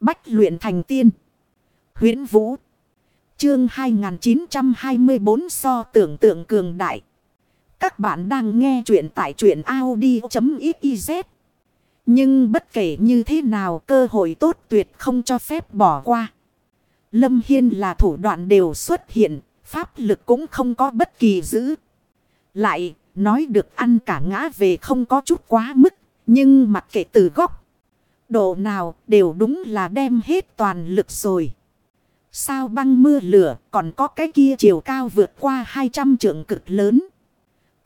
Bách luyện thành tiên. huyễn Vũ. Chương 2924 so tưởng tượng cường đại. Các bạn đang nghe truyện tại truyện Audi.xyz. Nhưng bất kể như thế nào cơ hội tốt tuyệt không cho phép bỏ qua. Lâm Hiên là thủ đoạn đều xuất hiện, pháp lực cũng không có bất kỳ giữ. Lại, nói được ăn cả ngã về không có chút quá mức, nhưng mặc kệ từ góc. Độ nào đều đúng là đem hết toàn lực rồi. Sao băng mưa lửa còn có cái kia chiều cao vượt qua 200 trượng cực lớn.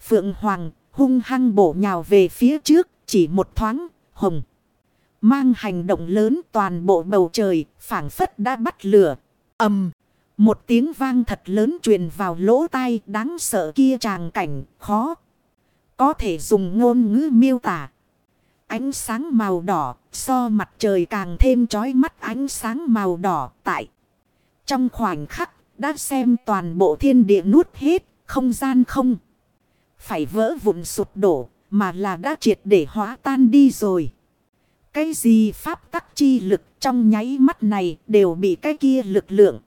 Phượng Hoàng hung hăng bổ nhào về phía trước, chỉ một thoáng, hồng. Mang hành động lớn toàn bộ bầu trời, phảng phất đã bắt lửa. ầm Một tiếng vang thật lớn truyền vào lỗ tai, đáng sợ kia tràng cảnh, khó. Có thể dùng ngôn ngữ miêu tả. Ánh sáng màu đỏ so mặt trời càng thêm chói mắt ánh sáng màu đỏ tại. Trong khoảnh khắc đã xem toàn bộ thiên địa nuốt hết không gian không. Phải vỡ vụn sụp đổ mà là đã triệt để hóa tan đi rồi. Cái gì pháp tắc chi lực trong nháy mắt này đều bị cái kia lực lượng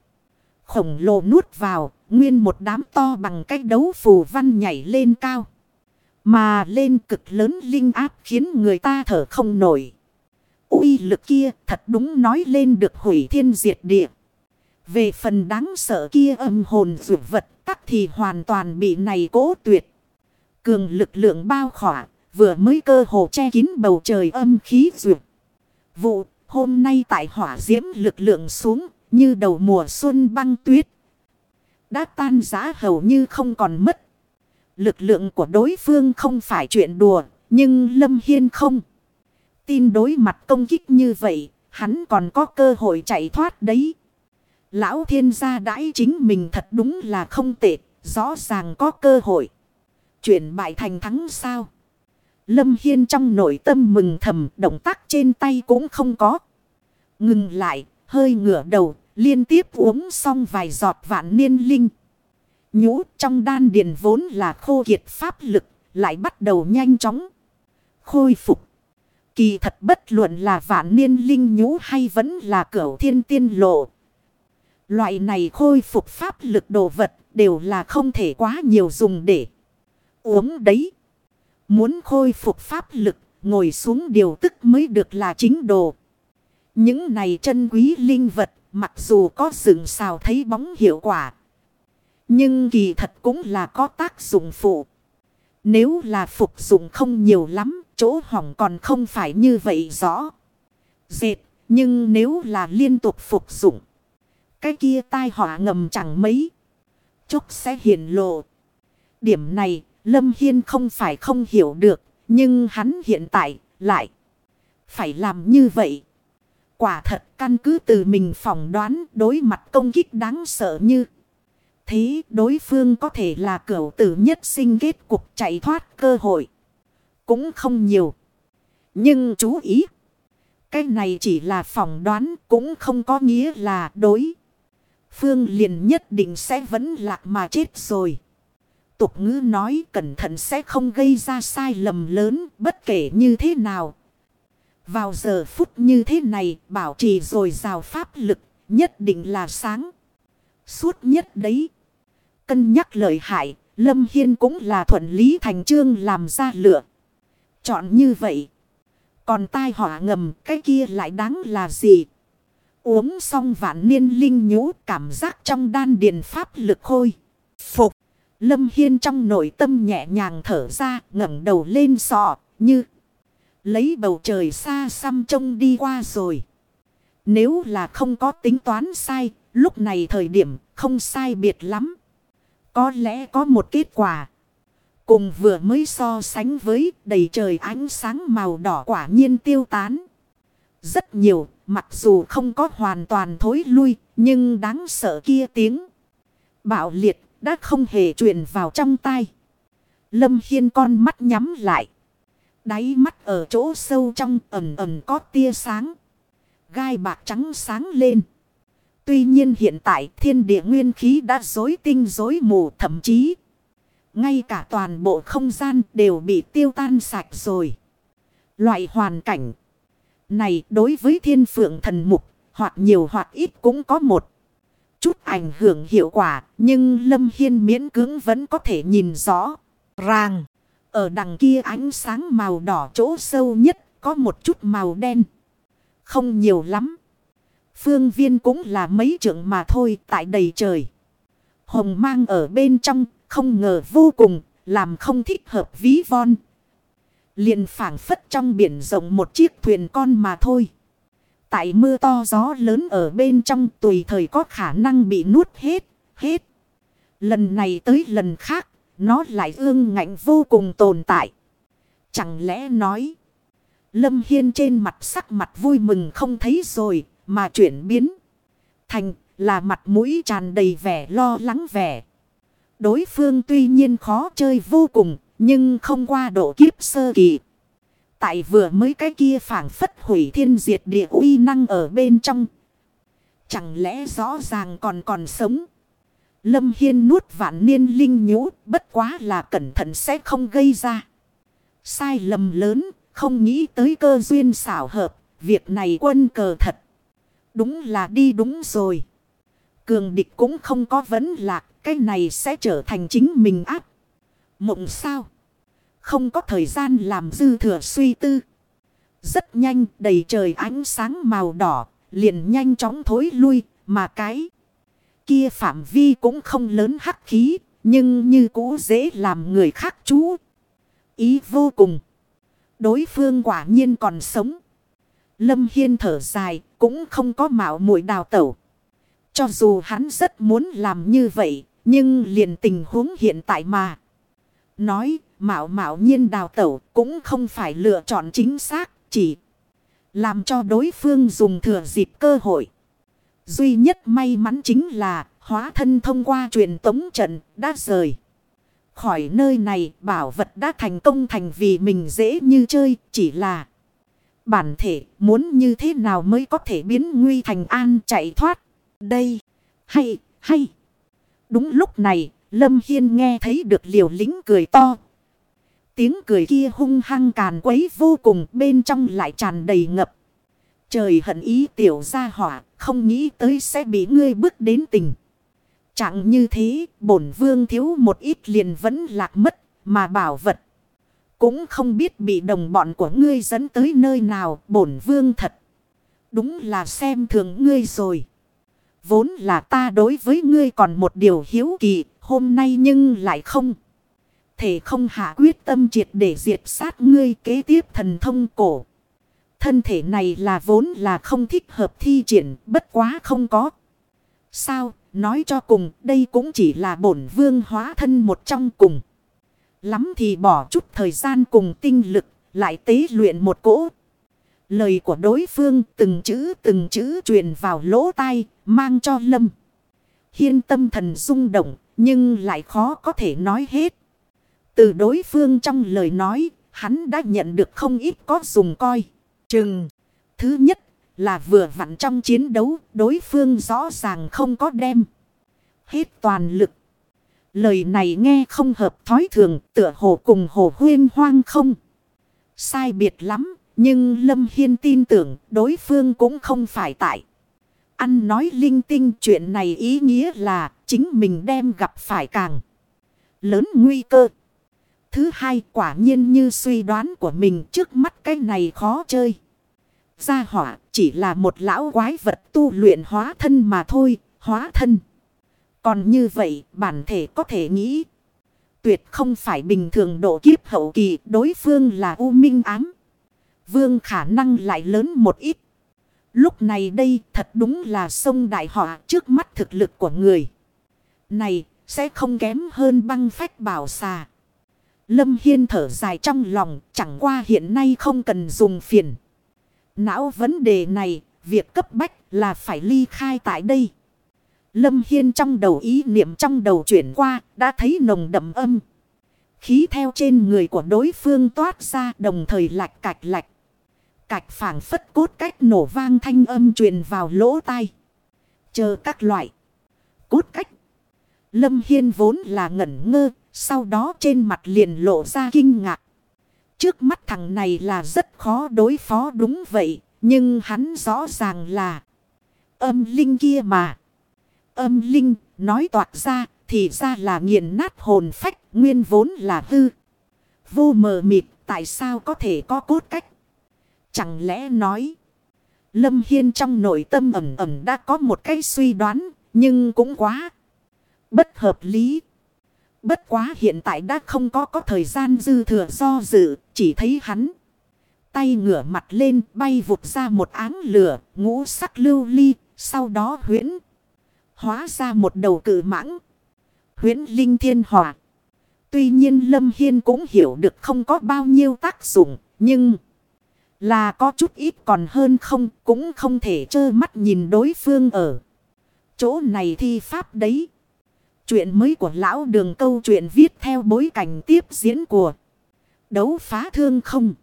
khổng lồ nuốt vào, nguyên một đám to bằng cái đấu phù văn nhảy lên cao. Mà lên cực lớn linh áp khiến người ta thở không nổi. uy lực kia thật đúng nói lên được hủy thiên diệt địa. Về phần đáng sợ kia âm hồn dụ vật tắc thì hoàn toàn bị này cố tuyệt. Cường lực lượng bao khỏa, vừa mới cơ hồ che kín bầu trời âm khí dụ. Vụ, hôm nay tại hỏa diễm lực lượng xuống, như đầu mùa xuân băng tuyết. Đã tan giá hầu như không còn mất. Lực lượng của đối phương không phải chuyện đùa, nhưng Lâm Hiên không. Tin đối mặt công kích như vậy, hắn còn có cơ hội chạy thoát đấy. Lão thiên gia đãi chính mình thật đúng là không tệ, rõ ràng có cơ hội. Chuyển bại thành thắng sao? Lâm Hiên trong nội tâm mừng thầm, động tác trên tay cũng không có. Ngừng lại, hơi ngửa đầu, liên tiếp uống xong vài giọt vạn niên linh. Nhũ trong đan điền vốn là khô kiệt pháp lực, lại bắt đầu nhanh chóng. Khôi phục. Kỳ thật bất luận là vạn niên linh nhũ hay vẫn là cửu thiên tiên lộ. Loại này khôi phục pháp lực đồ vật đều là không thể quá nhiều dùng để uống đấy. Muốn khôi phục pháp lực, ngồi xuống điều tức mới được là chính đồ. Những này chân quý linh vật, mặc dù có sừng xào thấy bóng hiệu quả. Nhưng kỳ thật cũng là có tác dụng phụ. Nếu là phục dụng không nhiều lắm, chỗ hỏng còn không phải như vậy rõ. Dệt, nhưng nếu là liên tục phục dụng, cái kia tai họa ngầm chẳng mấy. Chốc sẽ hiển lộ. Điểm này, Lâm Hiên không phải không hiểu được, nhưng hắn hiện tại lại phải làm như vậy. Quả thật căn cứ từ mình phỏng đoán đối mặt công kích đáng sợ như. Thế đối phương có thể là cửu tử nhất sinh kết cục chạy thoát cơ hội. Cũng không nhiều. Nhưng chú ý. Cái này chỉ là phỏng đoán, cũng không có nghĩa là đối. Phương liền nhất định sẽ vẫn lạc mà chết rồi. Tục ngữ nói cẩn thận sẽ không gây ra sai lầm lớn, bất kể như thế nào. Vào giờ phút như thế này, bảo trì rồi rào pháp lực, nhất định là sáng. Suốt nhất đấy. Cân nhắc lợi hại, Lâm Hiên cũng là thuận lý thành trương làm ra lựa. Chọn như vậy. Còn tai họa ngầm cái kia lại đáng là gì? Uống xong vạn niên linh nhũ cảm giác trong đan điền pháp lực khôi. Phục. Lâm Hiên trong nội tâm nhẹ nhàng thở ra ngẩng đầu lên sọ như. Lấy bầu trời xa xăm trông đi qua rồi. Nếu là không có tính toán sai, lúc này thời điểm không sai biệt lắm. Có lẽ có một kết quả. Cùng vừa mới so sánh với đầy trời ánh sáng màu đỏ quả nhiên tiêu tán. Rất nhiều, mặc dù không có hoàn toàn thối lui, nhưng đáng sợ kia tiếng. Bạo liệt đã không hề truyền vào trong tay. Lâm Hiên con mắt nhắm lại. Đáy mắt ở chỗ sâu trong ẩm ẩm có tia sáng. Gai bạc trắng sáng lên. Tuy nhiên hiện tại thiên địa nguyên khí đã dối tinh dối mù, thậm chí. Ngay cả toàn bộ không gian đều bị tiêu tan sạch rồi. Loại hoàn cảnh này đối với thiên phượng thần mục hoặc nhiều hoặc ít cũng có một chút ảnh hưởng hiệu quả. Nhưng Lâm Hiên miễn cưỡng vẫn có thể nhìn rõ. Ràng. Ở đằng kia ánh sáng màu đỏ chỗ sâu nhất có một chút màu đen. Không nhiều lắm. Phương viên cũng là mấy trượng mà thôi tại đầy trời. Hồng mang ở bên trong không ngờ vô cùng làm không thích hợp ví von. liền phảng phất trong biển rộng một chiếc thuyền con mà thôi. Tại mưa to gió lớn ở bên trong tùy thời có khả năng bị nuốt hết, hết. Lần này tới lần khác, nó lại ương ngạnh vô cùng tồn tại. Chẳng lẽ nói, Lâm Hiên trên mặt sắc mặt vui mừng không thấy rồi, mà chuyển biến. Thành là mặt mũi tràn đầy vẻ lo lắng vẻ. Đối phương tuy nhiên khó chơi vô cùng, nhưng không qua độ kiếp sơ kỳ. Tại vừa mới cái kia phản phất hủy thiên diệt địa uy năng ở bên trong. Chẳng lẽ rõ ràng còn còn sống. Lâm Hiên nuốt vạn niên linh nhũ bất quá là cẩn thận sẽ không gây ra. Sai lầm lớn không nghĩ tới cơ duyên xảo hợp. Việc này quân cờ thật. Đúng là đi đúng rồi. Cường địch cũng không có vấn lạc. Cái này sẽ trở thành chính mình áp. Mộng sao? Không có thời gian làm dư thừa suy tư. Rất nhanh, đầy trời ánh sáng màu đỏ. Liền nhanh chóng thối lui. Mà cái kia phạm vi cũng không lớn hắc khí. Nhưng như cũ dễ làm người khác chú. Ý vô cùng. Đối phương quả nhiên còn sống. Lâm Hiên thở dài. Cũng không có mạo muội đào tẩu. Cho dù hắn rất muốn làm như vậy. Nhưng liền tình huống hiện tại mà. Nói mạo mạo nhiên đào tẩu cũng không phải lựa chọn chính xác, chỉ làm cho đối phương dùng thừa dịp cơ hội. Duy nhất may mắn chính là hóa thân thông qua truyền tống trận đã rời. Khỏi nơi này bảo vật đã thành công thành vì mình dễ như chơi chỉ là bản thể muốn như thế nào mới có thể biến nguy thành an chạy thoát. Đây, hay, hay. Đúng lúc này, Lâm Hiên nghe thấy được liều lính cười to, Tiếng cười kia hung hăng càn quấy vô cùng bên trong lại tràn đầy ngập. Trời hận ý tiểu gia hỏa, không nghĩ tới sẽ bị ngươi bước đến tình. Chẳng như thế, bổn vương thiếu một ít liền vẫn lạc mất, mà bảo vật. Cũng không biết bị đồng bọn của ngươi dẫn tới nơi nào, bổn vương thật. Đúng là xem thường ngươi rồi. Vốn là ta đối với ngươi còn một điều hiếu kỳ, hôm nay nhưng lại không thể không hạ quyết tâm triệt để diệt sát ngươi kế tiếp thần thông cổ. Thân thể này là vốn là không thích hợp thi triển, bất quá không có. Sao, nói cho cùng, đây cũng chỉ là bổn vương hóa thân một trong cùng. Lắm thì bỏ chút thời gian cùng tinh lực, lại tế luyện một cỗ. Lời của đối phương từng chữ từng chữ truyền vào lỗ tai, mang cho lâm. Hiên tâm thần rung động, nhưng lại khó có thể nói hết. Từ đối phương trong lời nói, hắn đã nhận được không ít có dùng coi. Chừng, thứ nhất là vừa vặn trong chiến đấu, đối phương rõ ràng không có đem. Hết toàn lực. Lời này nghe không hợp thói thường, tựa hồ cùng hồ huyên hoang không. Sai biệt lắm, nhưng Lâm Hiên tin tưởng đối phương cũng không phải tại. Ăn nói linh tinh chuyện này ý nghĩa là chính mình đem gặp phải càng lớn nguy cơ. Thứ hai quả nhiên như suy đoán của mình trước mắt cái này khó chơi. Gia hỏa chỉ là một lão quái vật tu luyện hóa thân mà thôi, hóa thân. Còn như vậy bản thể có thể nghĩ. Tuyệt không phải bình thường độ kiếp hậu kỳ đối phương là U Minh Ám. Vương khả năng lại lớn một ít. Lúc này đây thật đúng là sông đại họa trước mắt thực lực của người. Này sẽ không kém hơn băng phách bảo xà. Lâm Hiên thở dài trong lòng, chẳng qua hiện nay không cần dùng phiền. Não vấn đề này, việc cấp bách là phải ly khai tại đây. Lâm Hiên trong đầu ý niệm trong đầu chuyển qua, đã thấy nồng đậm âm. Khí theo trên người của đối phương toát ra đồng thời lạch cạch lạch. Cạch phảng phất cốt cách nổ vang thanh âm truyền vào lỗ tai. Chờ các loại. Cốt cách. Lâm Hiên vốn là ngẩn ngơ, sau đó trên mặt liền lộ ra kinh ngạc. Trước mắt thằng này là rất khó đối phó đúng vậy. Nhưng hắn rõ ràng là Âm linh kia mà. Âm linh, nói toạc ra, thì ra là nghiền nát hồn phách, nguyên vốn là hư. Vô mờ mịt, tại sao có thể có cốt cách. Chẳng lẽ nói. Lâm Hiên trong nội tâm ẩm ẩm đã có một cái suy đoán. Nhưng cũng quá. Bất hợp lý. Bất quá hiện tại đã không có có thời gian dư thừa do dự. Chỉ thấy hắn. Tay ngửa mặt lên, bay vụt ra một áng lửa. Ngũ sắc lưu ly. Sau đó huyễn. Hóa ra một đầu cử mãng. Huyễn linh thiên Hòa. Tuy nhiên Lâm Hiên cũng hiểu được không có bao nhiêu tác dụng. Nhưng là có chút ít còn hơn không. Cũng không thể trơ mắt nhìn đối phương ở. Chỗ này thi pháp đấy. Chuyện mới của lão đường câu chuyện viết theo bối cảnh tiếp diễn của đấu phá thương không.